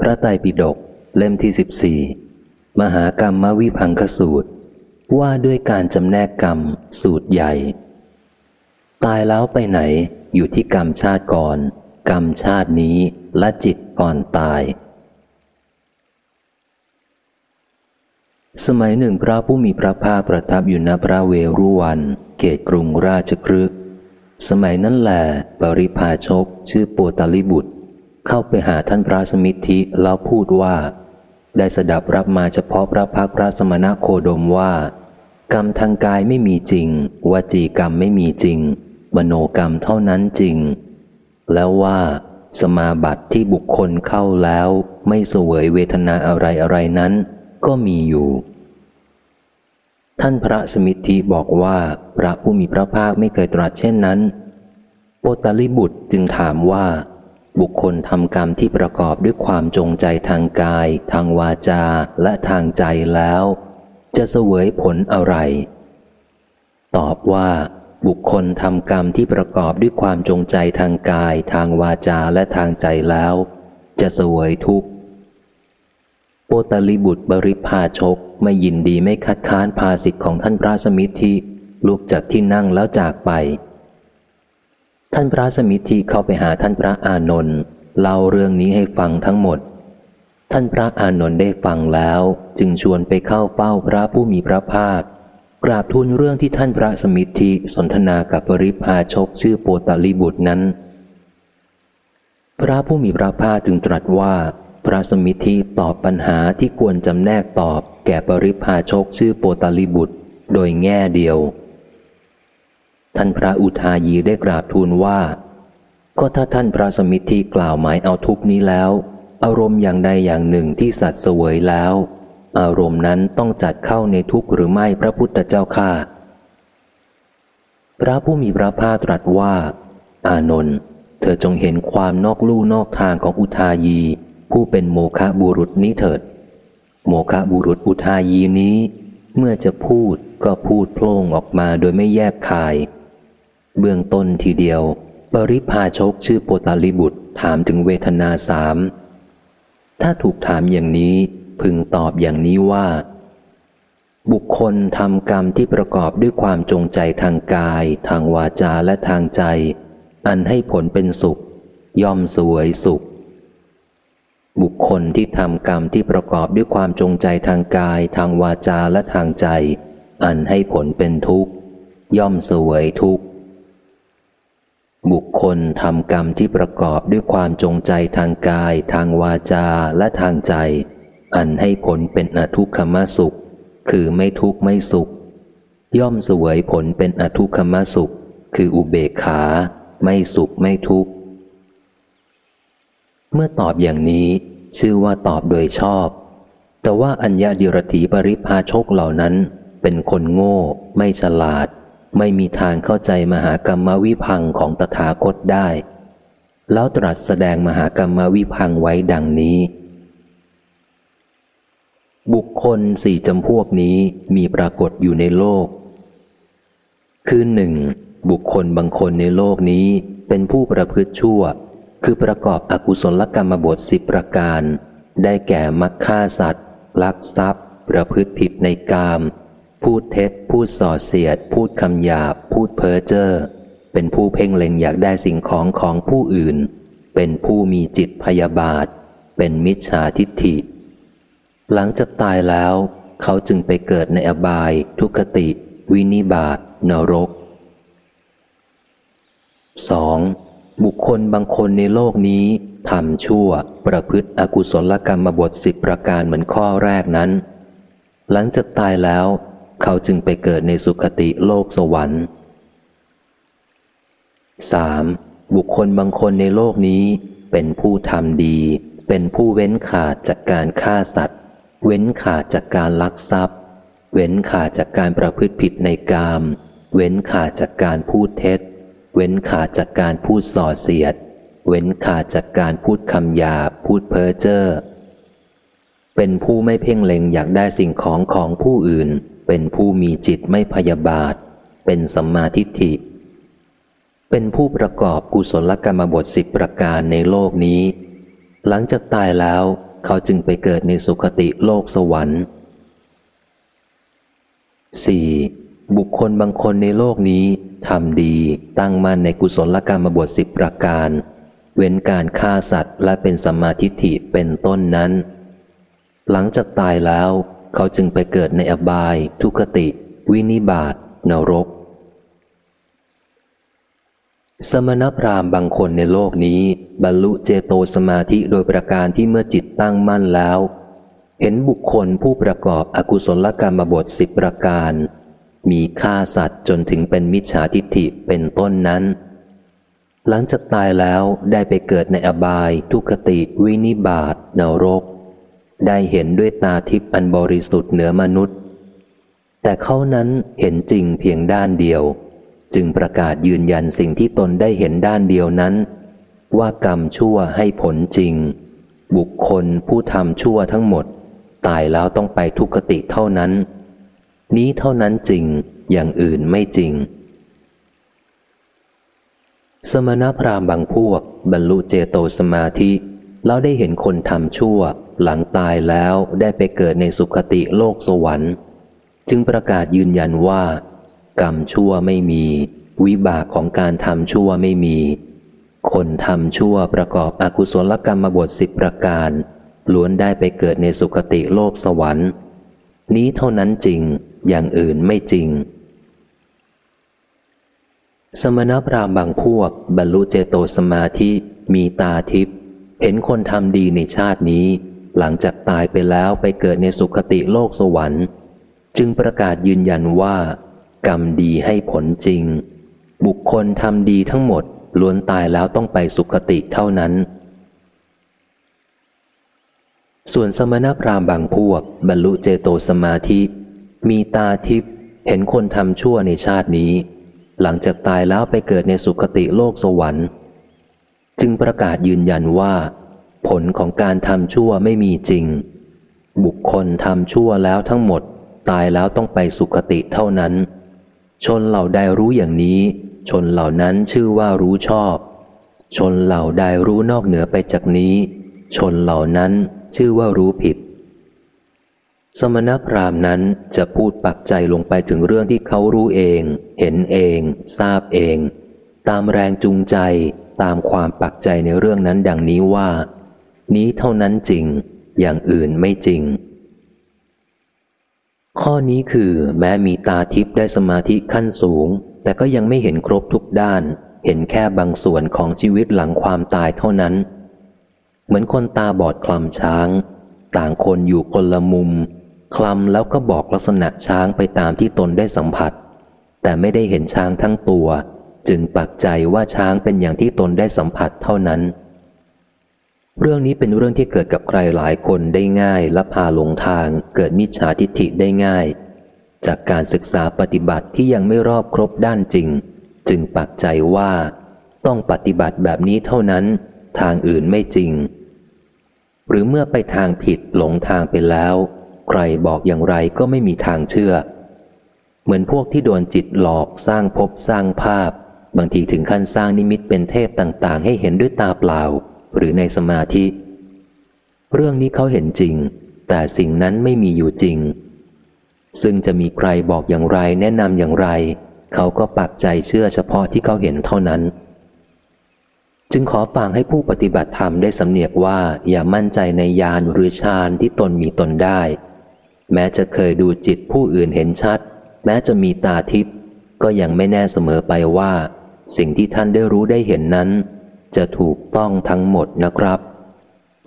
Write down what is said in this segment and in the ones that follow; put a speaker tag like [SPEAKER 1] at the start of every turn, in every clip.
[SPEAKER 1] พระไตรปิฎกเล่มที่สิบสี่มหากรรมมวิพังคสูตร ว่าด้วยการจำแนกกรรมสูตรใหญ่ ตายแล้วไปไหนอยู่ที่กรรมชาติก่อน กรรมชาตินี้และจิตก่อนตาย สมัยหนึ่งพระผู้มีพระภาคประทับอยู่ณพระเวรุวัน เขตกรุงราชครึกสมัยนั้นแหละปริพาชกชื่อโปตลิบุตร เข้าไปหาท่านพระสมิทธิแล้วพูดว่า ได้สดับรับมาเฉพาะพระพักพระสมณะโคดมว่า กรรมทางกายไม่มีจริงวจีกรรมไม่มีจริงมโนกรรมเท่านั้นจริง แล้วว่าสมาบัติที่บุคคลเข้าแล้วไม่เสวยเวทนาอะไรอะไรนั้น ก็มีอยู่ ท่านพระสมิทธิบอกว่าพระผู้มีพระภาคไม่เคยตรัสเช่นนั้น โปตลิบุตรจึงถามว่า บุคคลทำกรรมที่ประกอบด้วยความจงใจทางกาย ทางวาจาและทางใจแล้ว จะเสวยผลอะไร ตอบว่าบุคคลทำกรรมที่ประกอบด้วยความจงใจทางกาย ทางวาจาและทางใจแล้ว จะเสวยทุกข์โปตลิบุตรบริพาชกไม่ยินดีไม่คัดค้านภาสิทธิ์ของท่านพระสมิทธิลุกจากที่นั่งแล้วจากไป ท่านพระสมิทธิเข้าไปหาท่านพระอานนท์เล่าเรื่องนี้ให้ฟังทั้งหมด ท่านพระอานนท์ได้ฟังแล้วจึงชวนไปเข้าเฝ้าพระผู้มีพระภาค กราบทูลเรื่องที่ท่านพระสมิทธิสนทนากับปริพาชกชื่อโปตลิบุตรนั้น พระผู้มีพระภาคจึงตรัสว่า พระสมิทธิตอบปัญหาที่ควรจำแนกตอบแก่ปริพาชกชื่อโปตลิบุตร โดยแง่เดียว ท่านพระอุทายีได้กราบทูลว่า ก็ถ้าท่านพระสมิทธิกล่าวหมายเอาทุกนี้แล้ว อารมณ์อย่างใดอย่างหนึ่งที่สัตว์เสวยแล้ว อารมณ์นั้นต้องจัดเข้าในทุกหรือไม่พระพุทธเจ้าข้าพระผู้มีพระภาคตรัสว่า อานนท์เธอจงเห็นความนอกลู่นอกทางของอุทายี ผู้เป็นโมฆะบุรุษนี้เถิด โมฆะบุรุษอุทายีนี้ เมื่อจะพูดก็พูดโพล่งออกมาโดยไม่แยบคาย เบื้องต้นทีเดียว ปริพาชกชื่อโปตาลิบุตรถามถึงเวทนาสามถ้าถูกถามอย่างนี้พึงตอบอย่างนี้ว่า บุคคลทำกรรมที่ประกอบด้วยความจงใจทางกาย ทางวาจาและทางใจ อันให้ผลเป็นสุข ย่อมสวยสุข บุคคลที่ทำกรรมที่ประกอบด้วยความจงใจทางกาย ทางวาจาและทางใจ อันให้ผลเป็นทุกข์ ย่อมสวยทุกข์ บุคคลทำกรรมที่ประกอบด้วยความจงใจทางกาย ทางวาจาและทางใจ อันให้ผลเป็นอทุกขมสุข คือไม่ทุกข์ไม่สุข ย่อมสวยผลเป็นอทุกขมสุข คืออุเบกขา ไม่สุขไม่ทุกข์ เมื่อตอบอย่างนี้ชื่อว่าตอบโดยชอบ แต่ว่าอัญญาดิรถีปริพาชกเหล่านั้นเป็นคนโง่ ไม่ฉลาด ไม่มีทางเข้าใจมหากรรมวิพังของตถาคตได้ แล้วตรัสแสดงมหากรรมวิพังไว้ดังนี้ บุคคลสี่จำพวกนี้มีปรากฏอยู่ในโลก คือหนึ่งบุคคลบางคนในโลกนี้เป็นผู้ประพฤติชั่ว คือประกอบอกุศลกรรมบทสิบประการ ได้แก่มักฆ่าสัตว์ ลักทรัพย์ ประพฤติผิดในกาม พูดเท็จ พูดส่อเสียด พูดคำหยาบ พูดเพ้อเจ้อ เป็นผู้เพ่งเล็งอยากได้สิ่งของของผู้อื่น เป็นผู้มีจิตพยาบาท เป็นมิจฉาทิฏฐิ หลังจากตายแล้ว เขาจึงไปเกิดในอบาย ทุกติ วินิบาตนรก 2. บุคคลบางคนในโลกนี้ทำชั่ว ประพฤติอกุศลกรรมบทสิบประการเหมือนข้อแรกนั้น หลังจากตายแล้ว เขาจึงไปเกิดในสุคติโลกสวรรค์ 3. บุคคลบางคนในโลกนี้เป็นผู้ทำดี เป็นผู้เว้นขาดจากการฆ่าสัตว์ เว้นขาดจากการลักทรัพย์ เว้นขาดจากการประพฤติผิดในกาม เว้นขาดจากการพูดเท็จ เว้นขาดจากการพูดส่อเสียด เว้นขาดจากการพูดคำหยาพูดเพ้อเจ้อเป็นผู้ไม่เพ่งเล็งอยากได้สิ่งของของผู้อื่น เป็นผู้มีจิตไม่พยาบาท เป็นสัมมาทิฏฐิ เป็นผู้ประกอบกุศลกรรมบทสิบประการในโลกนี้ หลังจากตายแล้วเขาจึงไปเกิดในสุคติโลกสวรรค์ 4. บุคคลบางคนในโลกนี้ทำดีตั้งมั่นในกุศลกรรมบทสิบประการ เว้นการฆ่าสัตว์และเป็นสัมมาทิฏฐิเป็นต้นนั้น หลังจากตายแล้ว เขาจึงไปเกิดในอบาย ทุกติ วินิบาตนรก สมณพราหมณ์บางคนในโลกนี้ บรรลุเจโตสมาธิโดยประการที่เมื่อจิตตั้งมั่นแล้ว เห็นบุคคลผู้ประกอบอกุศลกรรมบทสิบประการ มีฆ่าสัตว์จนถึงเป็นมิจฉาทิฏฐิเป็นต้นนั้น หลังจากตายแล้วได้ไปเกิดในอบาย ทุกติ วินิบาตนรก ได้เห็นด้วยตาทิพย์อันบริสุทธิ์เหนือมนุษย์ แต่เขานั้นเห็นจริงเพียงด้านเดียว จึงประกาศยืนยันสิ่งที่ตนได้เห็นด้านเดียวนั้น ว่ากรรมชั่วให้ผลจริง บุคคลผู้ทำชั่วทั้งหมด ตายแล้วต้องไปทุกติเท่านั้น นี้เท่านั้นจริงอย่างอื่นไม่จริง สมณพราหมณ์บางพวก บรรลุเจโตสมาธิแล้วได้เห็นคนทำชั่ว หลังตายแล้วได้ไปเกิดในสุคติโลกสวรรค์ จึงประกาศยืนยันว่า กรรมชั่วไม่มี วิบากของการทำชั่วไม่มี คนทำชั่วประกอบอกุศลกรรมบทสิบประการล้วนได้ไปเกิดในสุคติโลกสวรรค์ นี้เท่านั้นจริงอย่างอื่นไม่จริง สมณพราหมณ์บางพวก บรรลุเจโตสมาธิมีตาทิพย์เห็นคนทำดีในชาตินี้ หลังจากตายไปแล้วไปเกิดในสุคติโลกสวรรค์ จึงประกาศยืนยันว่า กรรมดีให้ผลจริง บุคคลทำดีทั้งหมดล้วนตายแล้วต้องไปสุคติเท่านั้น ส่วนสมณพราหมณ์บางพวก บรรลุเจโตสมาธิ มีตาทิพย์เห็นคนทำชั่วในชาตินี้ หลังจากตายแล้วไปเกิดในสุคติโลกสวรรค์ จึงประกาศยืนยันว่า ผลของการทำชั่วไม่มีจริง บุคคลทำชั่วแล้วทั้งหมด ตายแล้วต้องไปสุคติเท่านั้น ชนเหล่าใดรู้อย่างนี้ ชนเหล่านั้นชื่อว่ารู้ชอบ ชนเหล่าใดรู้นอกเหนือไปจากนี้ ชนเหล่านั้นชื่อว่ารู้ผิด สมณพราหมณ์นั้นจะพูดปักใจลงไปถึงเรื่องที่เขารู้เอง เห็นเอง ทราบเอง ตามแรงจูงใจตามความปักใจในเรื่องนั้นดังนี้ว่า นี้เท่านั้นจริง อย่างอื่นไม่จริง ข้อนี้คือแม้มีตาทิพย์ได้สมาธิขั้นสูง แต่ก็ยังไม่เห็นครบทุกด้าน เห็นแค่บางส่วนของชีวิตหลังความตายเท่านั้น เหมือนคนตาบอดคลำช้าง ต่างคนอยู่คนละมุมคลำแล้วก็บอกลักษณะช้างไปตามที่ตนได้สัมผัส แต่ไม่ได้เห็นช้างทั้งตัว จึงปักใจว่าช้างเป็นอย่างที่ตนได้สัมผัสเท่านั้น เรื่องนี้เป็นเรื่องที่เกิดกับใครหลายคนได้ง่ายและพาหลงทางเกิดมิจฉาทิฏฐิได้ง่าย จากการศึกษาปฏิบัติที่ยังไม่รอบครบด้านจริง จึงปักใจว่า ต้องปฏิบัติแบบนี้เท่านั้น ทางอื่นไม่จริง หรือเมื่อไปทางผิดหลงทางไปแล้ว ใครบอกอย่างไรก็ไม่มีทางเชื่อ เหมือนพวกที่โดนจิตหลอกสร้างภพสร้างภาพ บางทีถึงขั้นสร้างนิมิตเป็นเทพต่างๆ ให้เห็นด้วยตาเปล่า หรือในสมาธิ เรื่องนี้เขาเห็นจริง แต่สิ่งนั้นไม่มีอยู่จริง ซึ่งจะมีใครบอกอย่างไรแนะนำอย่างไร เขาก็ปักใจเชื่อเฉพาะที่เขาเห็นเท่านั้น จึงขอฝากให้ผู้ปฏิบัติธรรมได้สำเนียกว่าอย่ามั่นใจในญาณหรือฌานที่ตนมีตนได้ แม้จะเคยดูจิตผู้อื่นเห็นชัด แม้จะมีตาทิพย์ก็ยังไม่แน่เสมอไปว่า สิ่งที่ท่านได้รู้ได้เห็นนั้น จะถูกต้องทั้งหมดนะครับ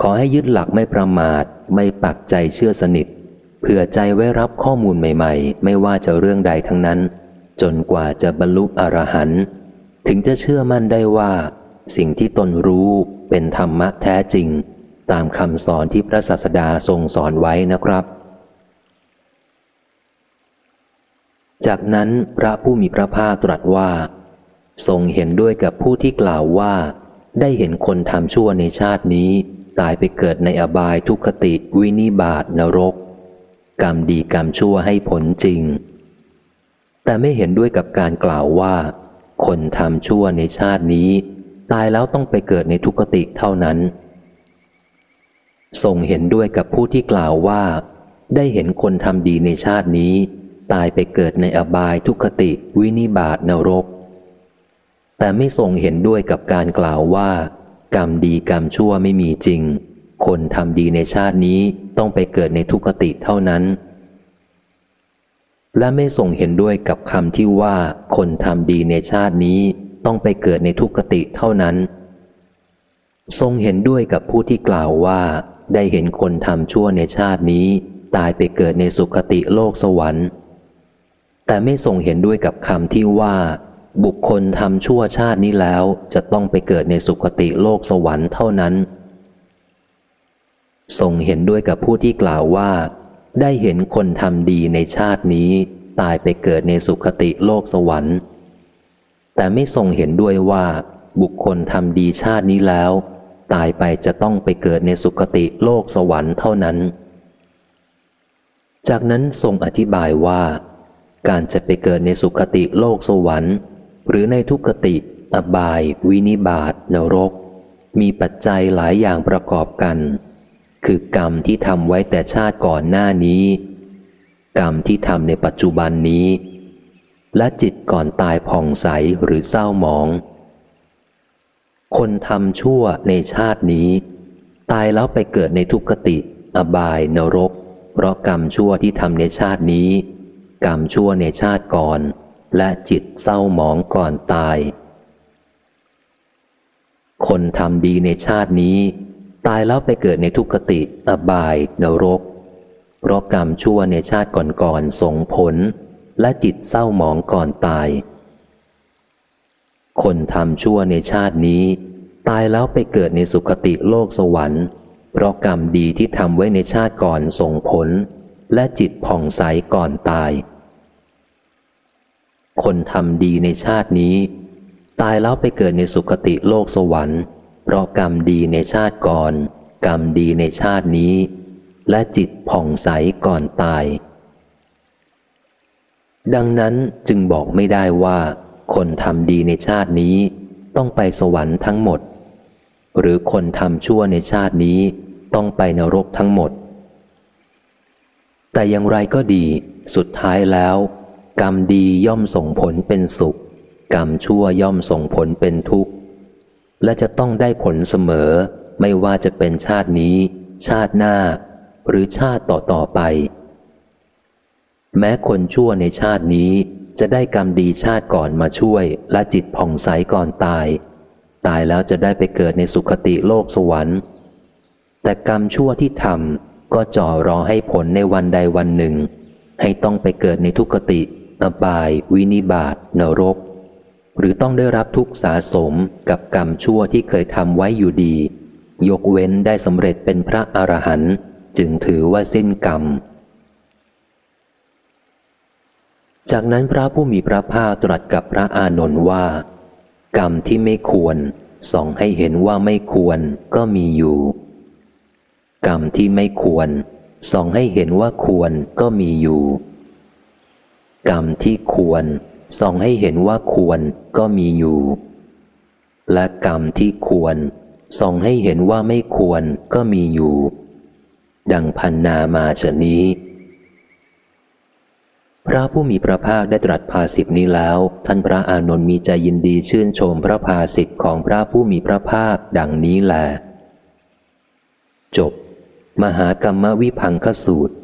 [SPEAKER 1] ขอให้ยึดหลักไม่ประมาท ไม่ปักใจเชื่อสนิทเพื่อใจไว้รับข้อมูลใหม่ ๆ ไม่ว่าจะเรื่องใดทั้งนั้น จนกว่าจะบรรลุอรหันต์ถึงจะเชื่อมั่นได้ว่า สิ่งที่ตนรู้เป็นธรรมะแท้จริง ตามคำสอนที่พระศาสดาทรงสอนไว้นะครับ จากนั้นพระผู้มีพระภาคตรัสว่า ทรงเห็นด้วยกับผู้ที่กล่าวว่า ได้เห็นคนทำชั่วในชาตินี้ ตายไปเกิดในอบายทุกขติวินิบาตนรก กรรมดีกรรมชั่วให้ผลจริง แต่ไม่เห็นด้วยกับการกล่าวว่า คนทำชั่วในชาตินี้ ตายแล้วต้องไปเกิดในทุกขติเท่านั้นทรงเห็นด้วยกับผู้ที่กล่าวว่า ได้เห็นคนทำดีในชาตินี้ ตายไปเกิดในอบายทุกขติวินิบาตนรก แต่ไม่ทรงเห็นด้วยกับการกล่าวว่า กรรมดีกรรมชั่วไม่มีจริง คนทำดีในชาตินี้ต้องไปเกิดในทุกขติเท่านั้น และไม่ทรงเห็นด้วยกับคำที่ว่า คนทำดีในชาตินี้ต้องไปเกิดในทุกขติเท่านั้น ทรงเห็นด้วยกับผู้ที่กล่าวว่า ได้เห็นคนทำชั่วในชาตินี้ ตายไปเกิดในสุคติโลกสวรรค์ แต่ไม่ทรงเห็นด้วยกับคำที่ว่า บุคคลทำชั่วชาตินี้แล้วจะต้องไปเกิดในสุคติโลกสวรรค์เท่านั้น ทรงเห็นด้วยกับผู้ที่กล่าวว่า ได้เห็นคนทำดีในชาตินี้ ตายไปเกิดในสุคติโลกสวรรค์ แต่ไม่ทรงเห็นด้วยว่า บุคคลทำดีชาตินี้แล้ว ตายไปจะต้องไปเกิดในสุคติโลกสวรรค์เท่านั้น จากนั้นทรงอธิบายว่า การจะไปเกิดในสุคติโลกสวรรค์ หรือในทุกขติ อบาย วินิบาตนรก มีปัจจัยหลายอย่างประกอบกัน คือกรรมที่ทำไว้แต่ชาติก่อนหน้านี้ กรรมที่ทำในปัจจุบันนี้ และจิตก่อนตายผ่องใสหรือเศร้าหมอง คนทำชั่วในชาตินี้ ตายแล้วไปเกิดในทุกขติ อบายนรก เพราะกรรมชั่วที่ทำในชาตินี้ กรรมชั่วในชาติก่อน และจิตเศร้าหมองก่อนตาย คนทำดีในชาตินี้ ตายแล้วไปเกิดในทุกขติอบายนรก เพราะกรรมชั่วในชาติก่อนๆส่งผล และจิตเศร้าหมองก่อนตาย คนทำชั่วในชาตินี้ ตายแล้วไปเกิดในสุคติโลกสวรรค์ เพราะกรรมดีที่ทำไว้ในชาติก่อนส่งผล และจิตผ่องใสก่อนตาย คนทำดีในชาตินี้ ตายแล้วไปเกิดในสุคติโลกสวรรค์ เพราะกรรมดีในชาติก่อน กรรมดีในชาตินี้ และจิตผ่องใสก่อนตาย ดังนั้นจึงบอกไม่ได้ว่า คนทำดีในชาตินี้ ต้องไปสวรรค์ทั้งหมด หรือคนทำชั่วในชาตินี้ ต้องไปนรกทั้งหมดแต่อย่างไรก็ดี สุดท้ายแล้ว กรรมดีย่อมส่งผลเป็นสุข กรรมชั่วย่อมส่งผลเป็นทุกข์ และจะต้องได้ผลเสมอ ไม่ว่าจะเป็นชาตินี้ ชาติหน้า หรือชาติต่อๆไป แม้คนชั่วในชาตินี้จะได้กรรมดีชาติก่อนมาช่วย และจิตผ่องใสก่อนตาย ตายแล้วจะได้ไปเกิดในสุคติโลกสวรรค์ แต่กรรมชั่วที่ทำก็จ่อรอให้ผลในวันใดวันหนึ่ง ให้ต้องไปเกิดในทุกติ อบาย วินิบาตนรก หรือต้องได้รับทุกสาสมกับกรรมชั่วที่เคยทำไว้อยู่ดี ยกเว้นได้สำเร็จเป็นพระอรหันต์จึงถือว่าสิ้นกรรม จากนั้นพระผู้มีพระภาคตรัสกับพระอานนท์ว่า กรรมที่ไม่ควรส่องให้เห็นว่าไม่ควรก็มีอยู่ กรรมที่ไม่ควรส่องให้เห็นว่าควรก็มีอยู่ กรรมที่ควรส่องให้เห็นว่าควรก็มีอยู่ และกรรมที่ควรส่องให้เห็นว่าไม่ควรก็มีอยู่ ดังพันนามาชนี้ พระผู้มีพระภาคได้ตรัสภาสิทธินี้แล้ว ท่านพระอานนท์มีใจยินดีชื่นชมพระภาสิทธิของพระผู้มีพระภาคดังนี้แลจบ มหากรรมวิพังคสูตร